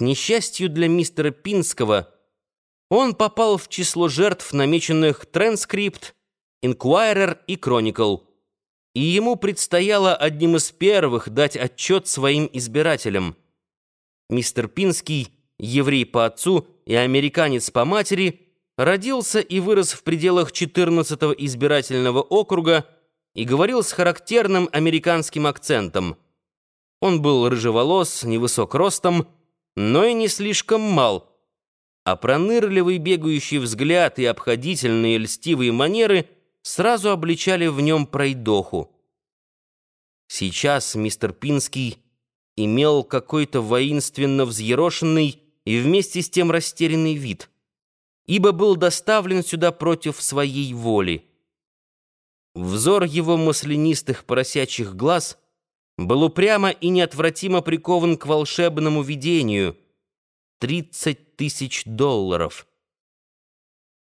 К несчастью для мистера Пинского, он попал в число жертв, намеченных Транскрипт, Inquirer и Chronicle, и ему предстояло одним из первых дать отчет своим избирателям. Мистер Пинский, еврей по отцу и американец по матери, родился и вырос в пределах 14-го избирательного округа и говорил с характерным американским акцентом. Он был рыжеволос, невысок ростом, но и не слишком мал, а пронырливый бегающий взгляд и обходительные льстивые манеры сразу обличали в нем пройдоху. Сейчас мистер Пинский имел какой-то воинственно взъерошенный и вместе с тем растерянный вид, ибо был доставлен сюда против своей воли. Взор его маслянистых поросячьих глаз был упрямо и неотвратимо прикован к волшебному видению — тридцать тысяч долларов.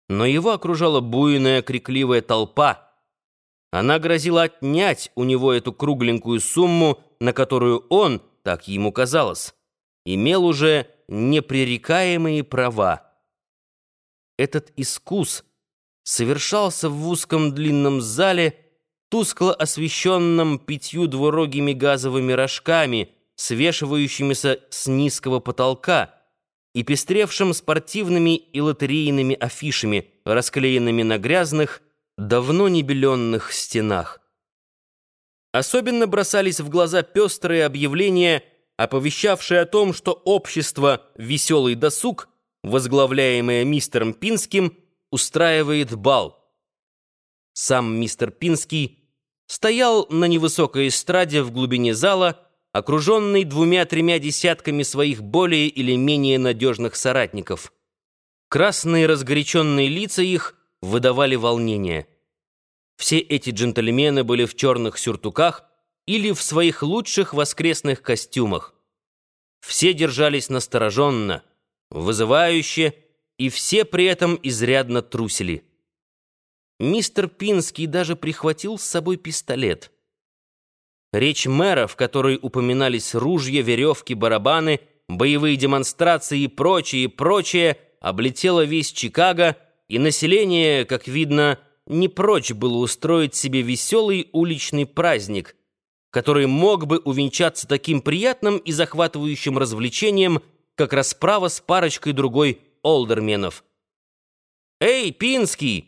Но его окружала буйная крикливая толпа. Она грозила отнять у него эту кругленькую сумму, на которую он, так ему казалось, имел уже непререкаемые права. Этот искус совершался в узком длинном зале, тускло освещенном пятью двурогими газовыми рожками, свешивающимися с низкого потолка и пестревшим спортивными и лотерейными афишами, расклеенными на грязных, давно не беленных стенах. Особенно бросались в глаза пестрые объявления, оповещавшие о том, что общество «Веселый досуг», возглавляемое мистером Пинским, устраивает бал. Сам мистер Пинский стоял на невысокой эстраде в глубине зала, окруженный двумя-тремя десятками своих более или менее надежных соратников. Красные разгоряченные лица их выдавали волнение. Все эти джентльмены были в черных сюртуках или в своих лучших воскресных костюмах. Все держались настороженно, вызывающе, и все при этом изрядно трусили. Мистер Пинский даже прихватил с собой пистолет. Речь мэра, в которой упоминались ружья, веревки, барабаны, боевые демонстрации и прочее, прочее, облетела весь Чикаго, и население, как видно, не прочь было устроить себе веселый уличный праздник, который мог бы увенчаться таким приятным и захватывающим развлечением, как расправа с парочкой другой олдерменов. «Эй, Пинский!» —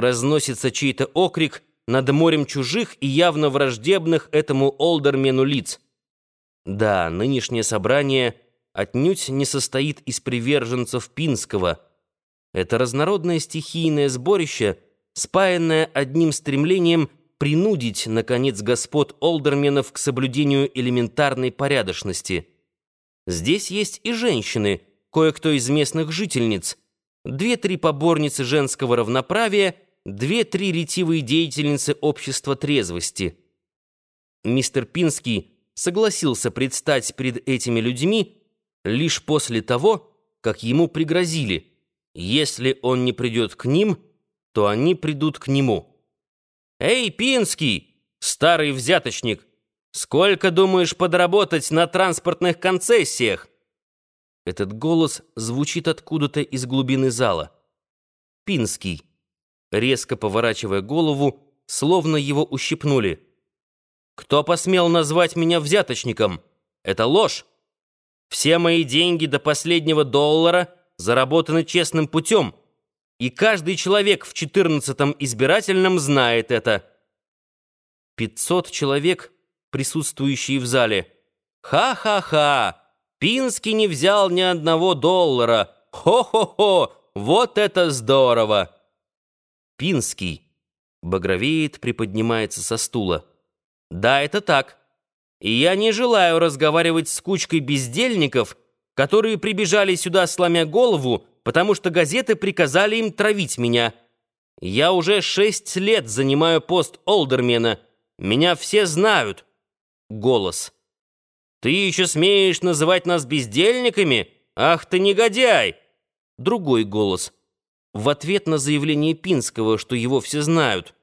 разносится чей-то окрик над морем чужих и явно враждебных этому олдермену лиц. Да, нынешнее собрание отнюдь не состоит из приверженцев Пинского. Это разнородное стихийное сборище, спаянное одним стремлением принудить, наконец, господ олдерменов к соблюдению элементарной порядочности. Здесь есть и женщины — кое-кто из местных жительниц, две-три поборницы женского равноправия, две-три ретивые деятельницы общества трезвости. Мистер Пинский согласился предстать перед этими людьми лишь после того, как ему пригрозили. Если он не придет к ним, то они придут к нему. «Эй, Пинский, старый взяточник, сколько думаешь подработать на транспортных концессиях?» Этот голос звучит откуда-то из глубины зала. Пинский, резко поворачивая голову, словно его ущипнули. «Кто посмел назвать меня взяточником? Это ложь! Все мои деньги до последнего доллара заработаны честным путем, и каждый человек в четырнадцатом избирательном знает это». Пятьсот человек, присутствующие в зале. «Ха-ха-ха!» Пинский не взял ни одного доллара. Хо-хо-хо! Вот это здорово!» Пинский багровеет, приподнимается со стула. «Да, это так. И я не желаю разговаривать с кучкой бездельников, которые прибежали сюда, сломя голову, потому что газеты приказали им травить меня. Я уже шесть лет занимаю пост олдермена. Меня все знают». Голос. Ты еще смеешь называть нас бездельниками? Ах ты негодяй!» Другой голос. В ответ на заявление Пинского, что его все знают.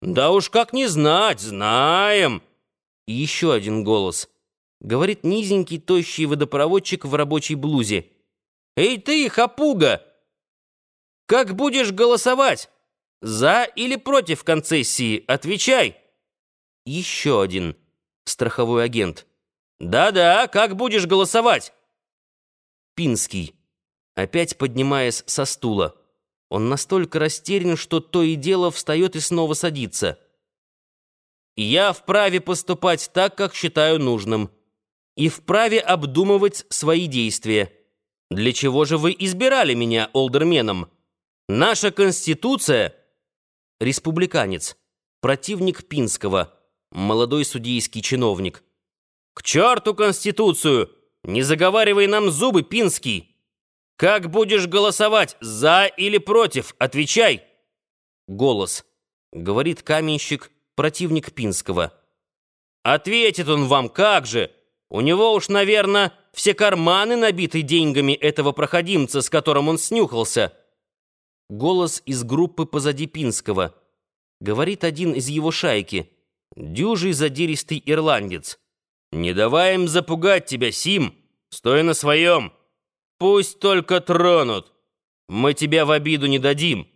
«Да уж как не знать, знаем!» И еще один голос. говорит низенький, тощий водопроводчик в рабочей блузе. «Эй ты, хапуга! Как будешь голосовать? За или против концессии? Отвечай!» Еще один страховой агент. «Да-да, как будешь голосовать?» Пинский, опять поднимаясь со стула. Он настолько растерян, что то и дело встает и снова садится. «Я вправе поступать так, как считаю нужным, и вправе обдумывать свои действия. Для чего же вы избирали меня олдерменом? Наша Конституция...» Республиканец, противник Пинского, молодой судейский чиновник. «К черту Конституцию! Не заговаривай нам зубы, Пинский! Как будешь голосовать, за или против? Отвечай!» Голос. Говорит каменщик, противник Пинского. «Ответит он вам, как же! У него уж, наверное, все карманы набиты деньгами этого проходимца, с которым он снюхался». Голос из группы позади Пинского. Говорит один из его шайки. Дюжий задиристый ирландец. «Не давай им запугать тебя, Сим! Стой на своем! Пусть только тронут! Мы тебя в обиду не дадим!»